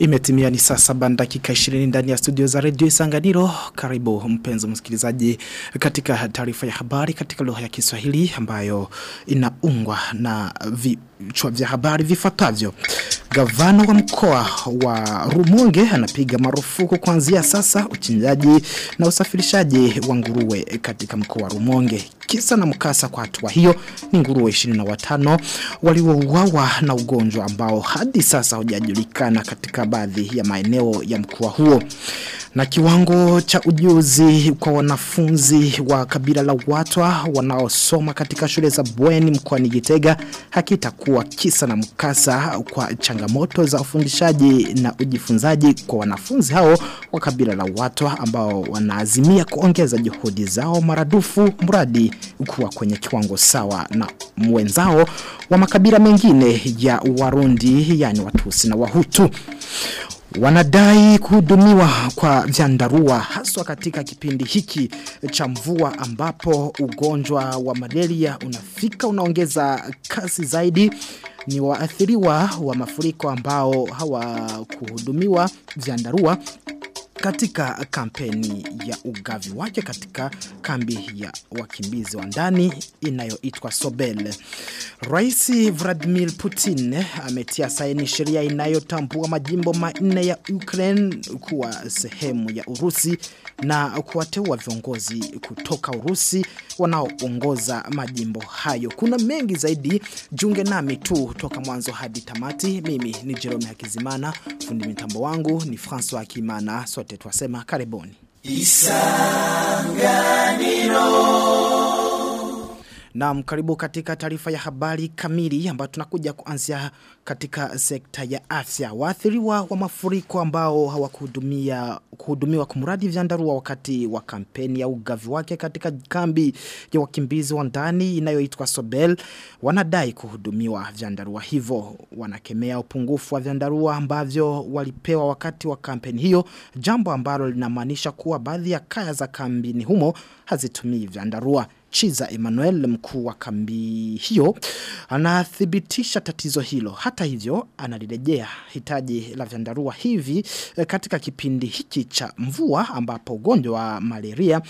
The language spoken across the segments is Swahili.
Imetimia ni saa saba dakika 20 ndani ya studio za redio Isanganiro. Karibu mpenzi msikilizaji katika taarifa ya habari katika lugha ya Kiswahili ambayo inaungwa na vichwa vya habari vifuatavyo. Gavana wa mkoa wa Rumonge anapiga marufuku kuanzia sasa uchinjaji na usafirishaji wa nguruwe katika mkoa wa Rumonge. Kisa na mkasa kwa hatua hiyo ni nguruwe 25 waliouawa na ugonjwa ambao hadi sasa hujajulikana katika baadhi ya maeneo ya mkoa huo. Na kiwango cha ujuzi kwa wanafunzi wa kabila la watwa wanaosoma katika shule za bweni mkoani Gitega hakitakuwa kisa na mkasa kwa changamoto za ufundishaji na ujifunzaji kwa wanafunzi hao wa kabila la watu ambao wanaazimia kuongeza juhudi zao maradufu mradi kuwa kwenye kiwango sawa na mwenzao wa makabila mengine ya Warundi yani Watusi na Wahutu. Wanadai kuhudumiwa kwa vyandarua haswa katika kipindi hiki cha mvua ambapo ugonjwa wa malaria unafika unaongeza kasi zaidi. Ni waathiriwa wa mafuriko ambao hawakuhudumiwa vyandarua katika kampeni ya ugavi wake katika kambi ya wakimbizi wa ndani inayoitwa Sobel. Rais Vladimir Putin ametia saini sheria inayotambua majimbo manne ya Ukraine kuwa sehemu ya Urusi na kuwateua viongozi kutoka Urusi wanaoongoza majimbo hayo. Kuna mengi zaidi, junge nami tu toka mwanzo hadi tamati. Mimi ni Jerome Hakizimana, fundi mitambo wangu ni Francois Kimana. Sote twasema karibuni. Isanganiro. Naam, mkaribu katika taarifa ya habari kamili ambayo tunakuja kuanzia katika sekta ya afya. Waathiriwa wa mafuriko ambao hawakuhudumia kuhudumiwa kumradi vyandarua wakati wa kampeni ya ugavi wake katika kambi ya wakimbizi wa ndani inayoitwa Sobel wanadai kuhudumiwa vyandarua hivyo. Wanakemea upungufu wa vyandarua ambavyo walipewa wakati wa kampeni hiyo, jambo ambalo linamaanisha kuwa baadhi ya kaya za kambini humo hazitumii vyandarua. Chiza Emmanuel mkuu wa kambi hiyo anathibitisha tatizo hilo. Hata hivyo analirejea hitaji la vyandarua hivi katika kipindi hiki cha mvua ambapo ugonjwa wa malaria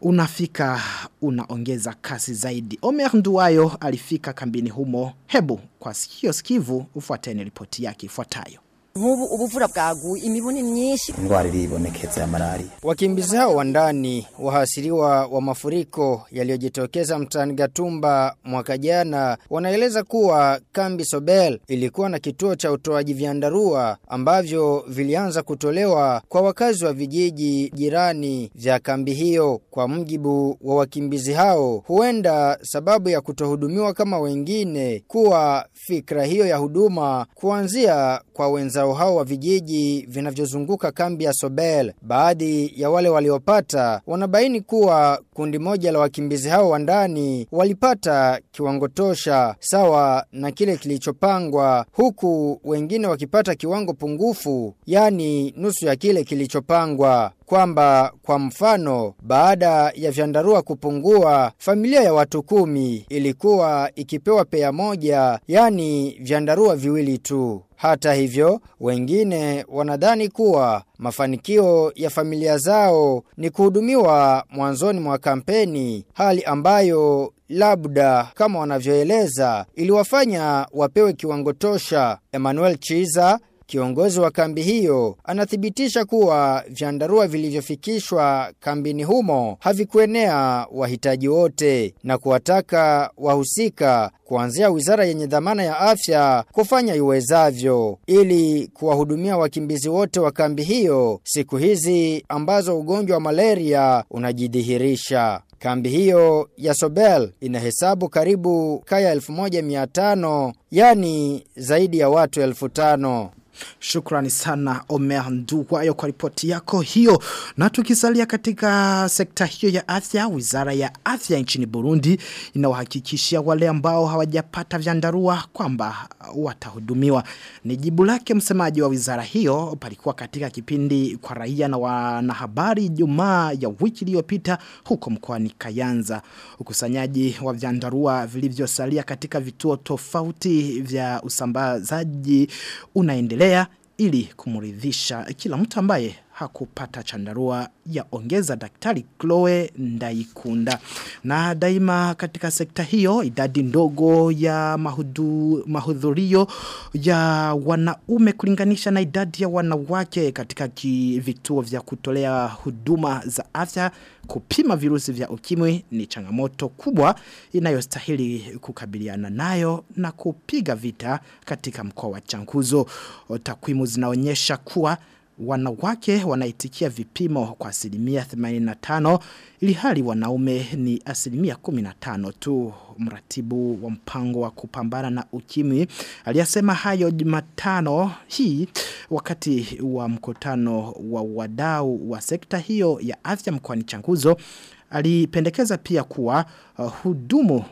unafika unaongeza kasi zaidi. Omer Nduwayo alifika kambini humo. Hebu kwa sikio sikivu ufuateni ripoti yake ifuatayo. Nk'ubu ubuvura bwaguye imibuni myinshi indwara iribonekeza ya malaria. Wakimbizi hao wa ndani wahasiriwa wa mafuriko yaliyojitokeza mtaani Gatumba mwaka jana wanaeleza kuwa kambi Sobel ilikuwa na kituo cha utoaji vyandarua ambavyo vilianza kutolewa kwa wakazi wa vijiji jirani vya kambi hiyo. Kwa mjibu wa wakimbizi hao, huenda sababu ya kutohudumiwa kama wengine kuwa fikra hiyo ya huduma kuanzia kwa wenzao hao wa vijiji vinavyozunguka kambi ya Sobel. Baadhi ya wale waliopata wanabaini kuwa kundi moja la wakimbizi hao wa ndani walipata kiwango tosha sawa na kile kilichopangwa huku wengine wakipata kiwango pungufu yani nusu ya kile kilichopangwa kwamba kwa mfano baada ya vyandarua kupungua familia ya watu kumi ilikuwa ikipewa pea moja yani vyandarua viwili tu hata hivyo, wengine wanadhani kuwa mafanikio ya familia zao ni kuhudumiwa mwanzoni mwa kampeni, hali ambayo labda kama wanavyoeleza iliwafanya wapewe kiwango tosha. Emmanuel Chiza Kiongozi wa kambi hiyo anathibitisha kuwa vyandarua vilivyofikishwa kambini humo havikuenea wahitaji wote na kuwataka wahusika kuanzia wizara yenye dhamana ya afya kufanya iwezavyo ili kuwahudumia wakimbizi wote wa kambi hiyo siku hizi ambazo ugonjwa wa malaria unajidhihirisha. Kambi hiyo ya Sobel inahesabu karibu kaya 1500 yani zaidi ya watu 1500. Shukrani sana Omer Nduwayo kwa ripoti yako hiyo. Na tukisalia katika sekta hiyo ya afya, wizara ya afya nchini Burundi inawahakikishia wale ambao hawajapata vyandarua kwamba watahudumiwa. Ni jibu lake msemaji wa wizara hiyo palikuwa katika kipindi kwa raia na wanahabari Jumaa ya wiki iliyopita huko mkoani Kayanza. Ukusanyaji wa vyandarua vilivyosalia katika vituo tofauti vya usambazaji unaendelea ili kumuridhisha kila mtu ambaye hakupata chandarua ya ongeza daktari Chloe Ndaikunda. Na daima katika sekta hiyo idadi ndogo ya mahudu, mahudhurio ya wanaume kulinganisha na idadi ya wanawake katika vituo vya kutolea huduma za afya kupima virusi vya ukimwi ni changamoto kubwa inayostahili kukabiliana nayo na kupiga vita katika mkoa wa Chankuzo. Takwimu zinaonyesha kuwa wanawake wanaitikia vipimo kwa asilimia 85 ili hali wanaume ni asilimia 15 tu. Mratibu wa mpango wa kupambana na ukimwi aliyasema hayo Jumatano hii wakati wa mkutano wa wadau wa sekta hiyo ya afya mkoani Changuzo alipendekeza pia kuwa uh, hudumu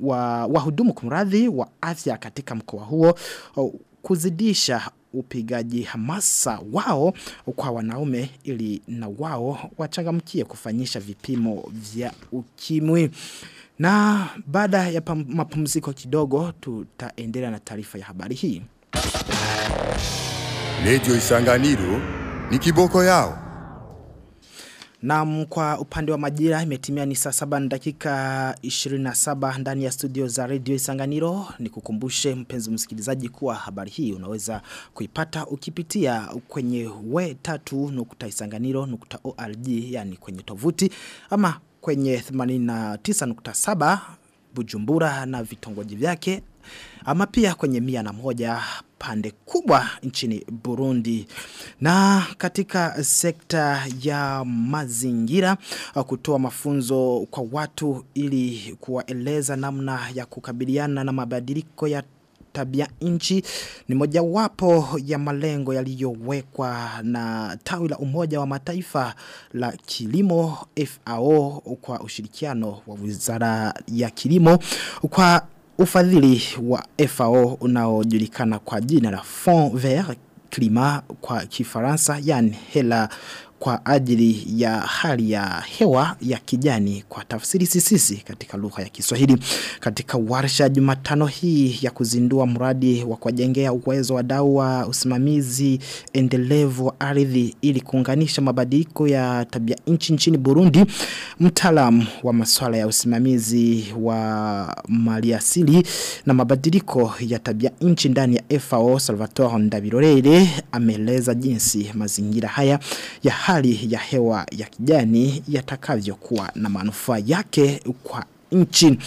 wa wahudumu kumradhi wa afya katika mkoa huo uh, kuzidisha upigaji hamasa wao kwa wanaume ili na wao wachangamkie kufanyisha vipimo vya ukimwi. Na baada ya mapumziko kidogo tutaendelea na taarifa ya habari hii. Lejo Isanganiro ni kiboko yao. Na kwa upande wa majira imetimia ni saa saba dakika 27 ndani ya studio za radio Isanganiro. Ni kukumbushe mpenzi msikilizaji kuwa habari hii unaweza kuipata ukipitia kwenye we tatu nukta isanganiro nukta org yani kwenye tovuti ama kwenye 89.7 Bujumbura na vitongoji vyake ama pia kwenye mia na moja pande kubwa nchini Burundi. Na katika sekta ya mazingira kutoa mafunzo kwa watu ili kuwaeleza namna ya kukabiliana na mabadiliko ya tabia nchi ni mojawapo ya malengo yaliyowekwa na tawi la umoja wa mataifa la kilimo FAO kwa ushirikiano wa wizara ya kilimo kwa ufadhili wa FAO unaojulikana kwa jina la Fond Vert Climat kwa kifaransa yani hela kwa ajili ya hali ya hewa ya kijani kwa tafsiri sisisi katika lugha ya Kiswahili. Katika warsha Jumatano hii ya kuzindua mradi wa kuwajengea uwezo wa wadau wa usimamizi endelevu wa ardhi ili kuunganisha mabadiliko ya tabia nchi nchini Burundi mtaalamu wa masuala ya usimamizi wa maliasili na mabadiliko ya tabia nchi ndani ya FAO Salvatore Ndabirorere ameeleza jinsi mazingira haya ya hali ya hewa ya kijani yatakavyokuwa na manufaa yake kwa nchi.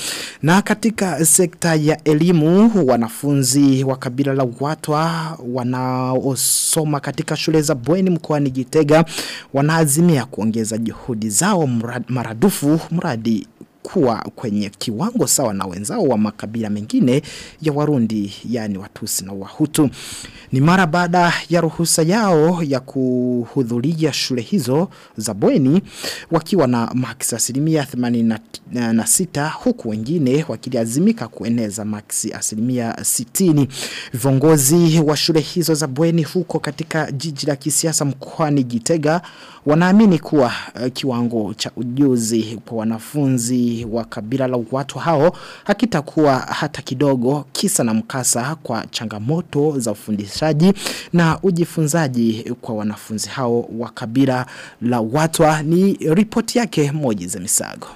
Na katika sekta ya elimu wanafunzi wa kabila la watwa wanaosoma katika shule za bweni mkoani Gitega wanaazimia kuongeza juhudi zao mrad, maradufu mradi kuwa kwenye kiwango sawa na wenzao wa makabila mengine ya Warundi yani Watusi na Wahutu. Ni mara baada ya ruhusa yao ya kuhudhuria shule hizo za bweni wakiwa na maksi asilimia 86 huku wengine wakiliazimika kueneza maksi asilimia 60. Viongozi wa shule hizo za bweni huko katika jiji la kisiasa mkoani Gitega wanaamini kuwa uh, kiwango cha ujuzi kwa wanafunzi wa kabila la watu hao hakitakuwa hata kidogo kisa na mkasa kwa changamoto za ufundishaji na ujifunzaji kwa wanafunzi hao wa kabila la watwa ni ripoti yake moji za misago.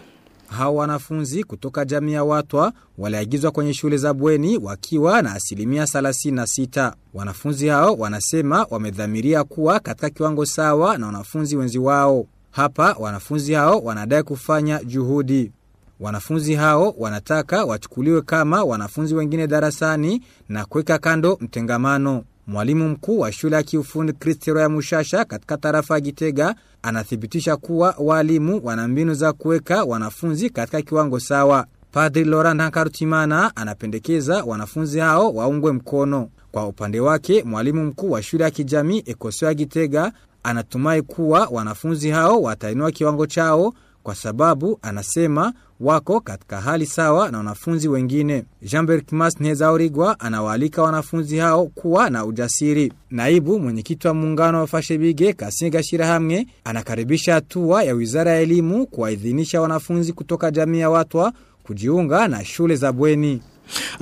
Hawa wanafunzi kutoka jamii ya watwa waliagizwa kwenye shule za bweni wakiwa na asilimia 36. Wanafunzi hao wanasema wamedhamiria kuwa katika kiwango sawa na wanafunzi wenzi wao. Hapa wanafunzi hao wanadai kufanya juhudi. Wanafunzi hao wanataka wachukuliwe kama wanafunzi wengine darasani na kuweka kando mtengamano. Mwalimu mkuu wa shule ya kiufundi Kristero ya Mushasha katika tarafa ya Gitega anathibitisha kuwa walimu wana mbinu za kuweka wanafunzi katika kiwango sawa. Padri Laurent Hankarutimana anapendekeza wanafunzi hao waungwe mkono. Kwa upande wake, mwalimu mkuu wa shule ya kijamii Ekosio ya Gitega anatumai kuwa wanafunzi hao watainua kiwango chao kwa sababu anasema wako katika hali sawa na wanafunzi wengine. Jean-Berc Mas Nezaurigwa anawaalika wanafunzi hao kuwa na ujasiri. Naibu mwenyekiti wa muungano wa Fashebige Kasinga Shirahamwe anakaribisha hatua ya Wizara ya Elimu kuwaidhinisha wanafunzi kutoka jamii ya watwa kujiunga na shule za bweni.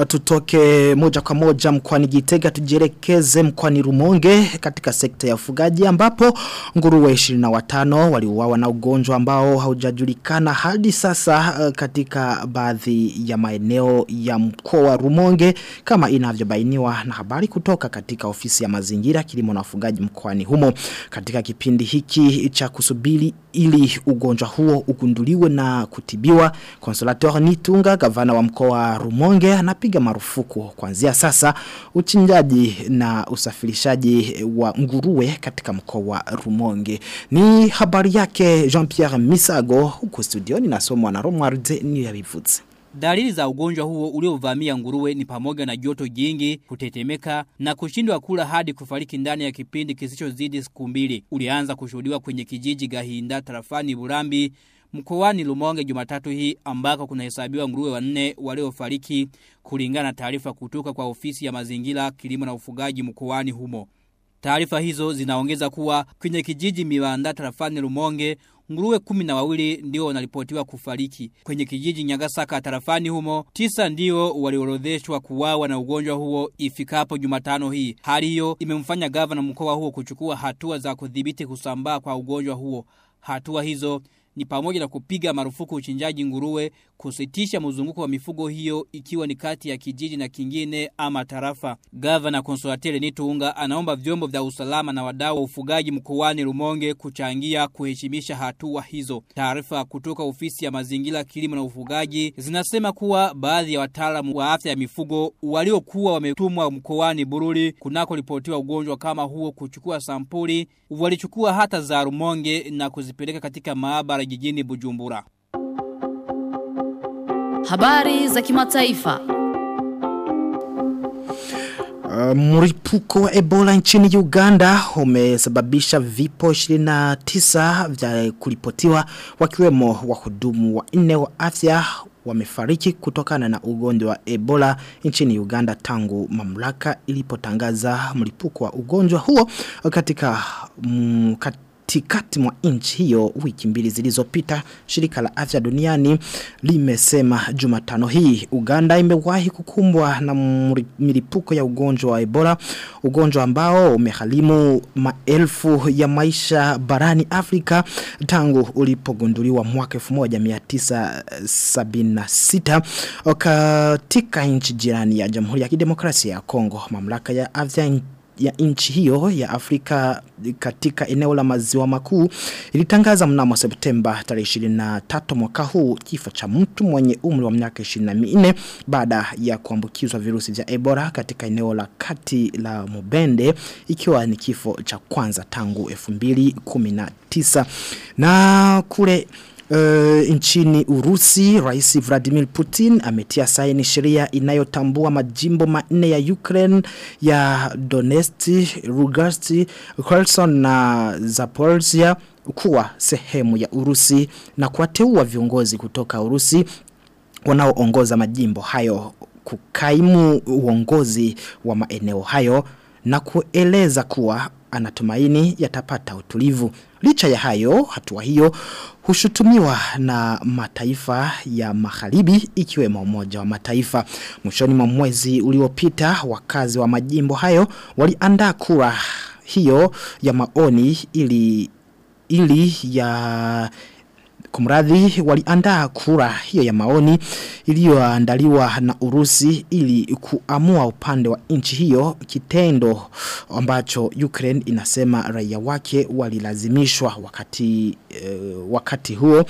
Tutoke moja kwa moja mkwani Gitega tujielekeze mkwani Rumonge katika sekta ya ufugaji ambapo nguruwe 25 waliuawa na ugonjwa ambao haujajulikana hadi sasa uh, katika baadhi ya maeneo ya mkoa wa Rumonge kama inavyobainiwa na habari kutoka katika ofisi ya mazingira kilimo na ufugaji mkwani humo. Katika kipindi hiki cha kusubiri ili ugonjwa huo ugunduliwe na kutibiwa Consolator Nitunga gavana wa mkoa wa Rumonge anapiga marufuku. Kuanzia sasa uchinjaji na usafirishaji wa nguruwe katika mkoa wa Rumonge. Ni habari yake Jean-Pierre Misago huko studioni nasomwa na Romuald Niyabivutse Dalili za ugonjwa huo uliovamia nguruwe ni pamoja na joto jingi, kutetemeka na kushindwa kula hadi kufariki ndani ya kipindi kisichozidi siku mbili. Ulianza kushuhudiwa kwenye kijiji Gahinda tarafani Burambi mkoani Lumonge Jumatatu hii ambako kunahesabiwa nguruwe wanne waliofariki kulingana na taarifa kutoka kwa ofisi ya mazingira kilimo na ufugaji mkoani humo. Taarifa hizo zinaongeza kuwa kwenye kijiji Miwanda tarafani Lumonge nguruwe kumi na wawili ndio wanaripotiwa kufariki. Kwenye kijiji Nyagasaka tarafani humo, tisa ndio waliorodheshwa kuwawa na ugonjwa huo ifikapo Jumatano hii. Hali hiyo imemfanya gavana mkoa huo kuchukua hatua za kudhibiti kusambaa kwa ugonjwa huo. Hatua hizo ni pamoja na kupiga marufuku uchinjaji nguruwe, kusitisha mzunguko wa mifugo hiyo ikiwa ni kati ya kijiji na kingine ama tarafa. Gavana Konsolatele Nitunga anaomba vyombo vya usalama na wadau wa ufugaji mkoani Rumonge kuchangia kuheshimisha hatua hizo. Taarifa kutoka ofisi ya mazingira kilimo na ufugaji zinasema kuwa baadhi ya wataalamu wa afya ya mifugo waliokuwa wametumwa mkoani Bururi kunako ripotiwa ugonjwa kama huo kuchukua sampuli walichukua hata za Rumonge na kuzipeleka katika maabara jijini Bujumbura. Habari za kimataifa. Uh, mripuko wa Ebola nchini Uganda umesababisha vipo 29 vya kulipotiwa wakiwemo wahudumu wa nne wa afya wamefariki kutokana na ugonjwa wa Ebola nchini Uganda tangu mamlaka ilipotangaza mlipuko wa ugonjwa huo katika mm, kat katikati mwa nchi hiyo wiki mbili zilizopita shirika la afya duniani limesema Jumatano hii Uganda imewahi kukumbwa na milipuko ya ugonjwa wa Ebola ugonjwa ambao umehalimu maelfu ya maisha barani Afrika tangu ulipogunduliwa mwaka 1976 katika nchi jirani ya Jamhuri ya Kidemokrasia ya Kongo. Mamlaka ya afya ya nchi hiyo ya Afrika katika eneo la maziwa makuu ilitangaza mnamo Septemba tarehe 23 mwaka huu kifo cha mtu mwenye umri wa miaka 24 baada ya kuambukizwa virusi vya Ebola katika eneo la kati la Mubende ikiwa ni kifo cha kwanza tangu 2019 na kule Uh, nchini Urusi, Rais Vladimir Putin ametia saini sheria inayotambua majimbo manne ya Ukraine ya Donetsk, Lugansk, Kherson na Zaporizhia kuwa sehemu ya Urusi na kuwateua viongozi kutoka Urusi wanaoongoza majimbo hayo kukaimu uongozi wa maeneo hayo na kueleza kuwa anatumaini yatapata utulivu. Licha ya hayo, hatua hiyo hushutumiwa na mataifa ya magharibi ikiwemo umoja wa mataifa. Mwishoni mwa mwezi uliopita wakazi wa majimbo hayo waliandaa kura hiyo ya maoni ili ili ya kumradhi waliandaa kura hiyo ya maoni iliyoandaliwa na Urusi ili kuamua upande wa nchi hiyo kitendo ambacho Ukraine inasema raia wake walilazimishwa wakati uh, wakati huo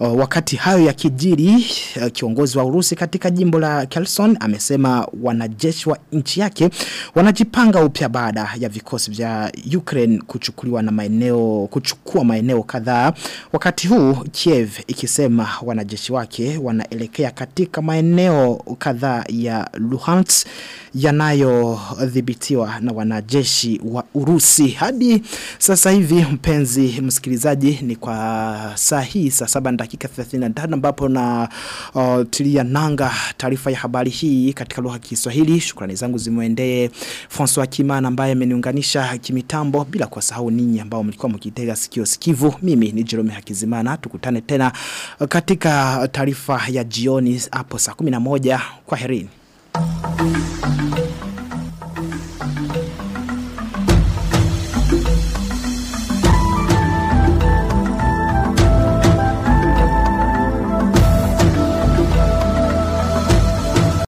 uh, wakati hayo ya kijiri uh, kiongozi wa Urusi katika jimbo la Kherson amesema wanajeshi wa nchi yake wanajipanga upya baada ya vikosi vya Ukraine kuchukuliwa na maeneo kuchukua maeneo kadhaa. Wakati huu Kiev ikisema wanajeshi wake wanaelekea katika maeneo kadhaa ya Luhansk yanayodhibitiwa na wanajeshi wa Urusi. Hadi sasa hivi mpenzi msikilizaji ni kwa saa hii saa saba na dakika 35 ambapo na uh, tilia nanga taarifa ya habari hii katika lugha ya Kiswahili. Shukrani zangu zimuendee François Kimana ambaye ameniunganisha kimitambo bila kusahau ninyi ambao mlikuwa mkitega sikio sikivu. Mimi ni Jerome Hakizimana. Tukutane tena katika taarifa ya jioni hapo saa 11 kwa herini